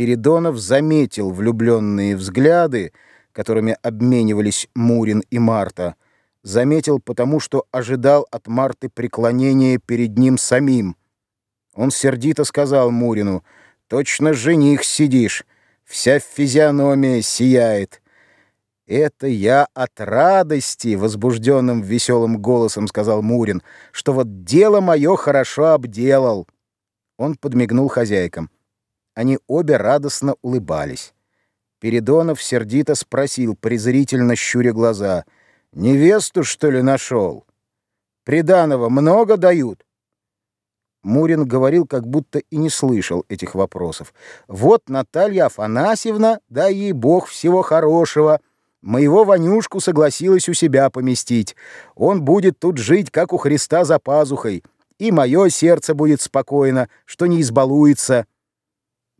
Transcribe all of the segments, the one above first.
Передонов заметил влюбленные взгляды, которыми обменивались Мурин и Марта. Заметил потому, что ожидал от Марты преклонения перед ним самим. Он сердито сказал Мурину, «Точно жених сидишь, вся физиономия сияет». «Это я от радости», — возбужденным веселым голосом сказал Мурин, «что вот дело мое хорошо обделал». Он подмигнул хозяйкам. Они обе радостно улыбались. Передонов сердито спросил, презрительно щуря глаза, «Невесту, что ли, нашел? Приданого много дают?» Мурин говорил, как будто и не слышал этих вопросов. «Вот Наталья Афанасьевна, дай ей бог всего хорошего», Моего Ванюшку согласилась у себя поместить. Он будет тут жить, как у Христа за пазухой. И мое сердце будет спокойно, что не избалуется.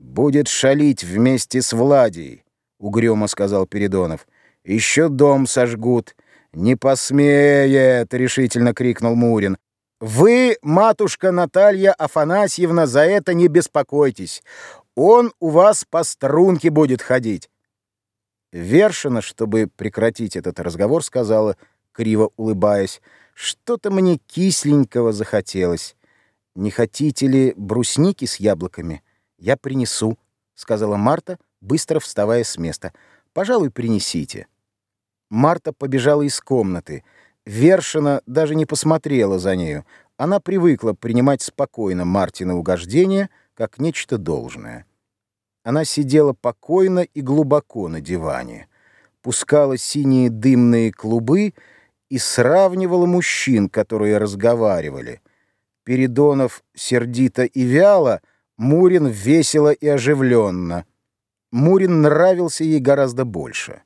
«Будет шалить вместе с Владей», — угрюмо сказал Передонов. «Еще дом сожгут». «Не посмеет!» — решительно крикнул Мурин. «Вы, матушка Наталья Афанасьевна, за это не беспокойтесь. Он у вас по струнке будет ходить. Вершина, чтобы прекратить этот разговор, сказала, криво улыбаясь, «Что-то мне кисленького захотелось. Не хотите ли брусники с яблоками? Я принесу», — сказала Марта, быстро вставая с места. «Пожалуй, принесите». Марта побежала из комнаты. Вершина даже не посмотрела за нею. Она привыкла принимать спокойно Мартина угождение как нечто должное. Она сидела покойно и глубоко на диване, пускала синие дымные клубы и сравнивала мужчин, которые разговаривали. Передонов сердито и вяло, Мурин весело и оживленно. Мурин нравился ей гораздо больше.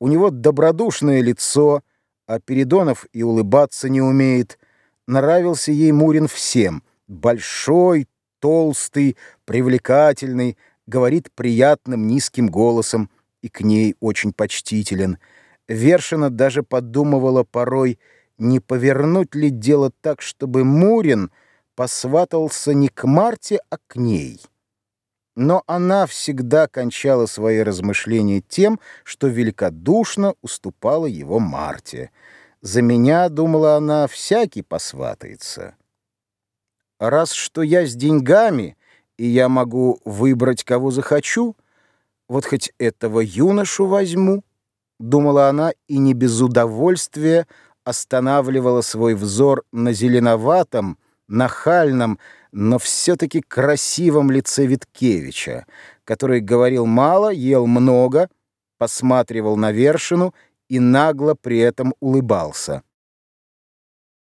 У него добродушное лицо, а Передонов и улыбаться не умеет. Нравился ей Мурин всем — большой, толстый, привлекательный, говорит приятным низким голосом и к ней очень почтителен. Вершина даже подумывала порой, не повернуть ли дело так, чтобы Мурин посватался не к Марте, а к ней. Но она всегда кончала свои размышления тем, что великодушно уступала его Марте. «За меня, — думала она, — всякий посватается. Раз что я с деньгами — и я могу выбрать, кого захочу, вот хоть этого юношу возьму, — думала она и не без удовольствия останавливала свой взор на зеленоватом, нахальном, но все-таки красивом лице Виткевича, который говорил мало, ел много, посматривал на вершину и нагло при этом улыбался.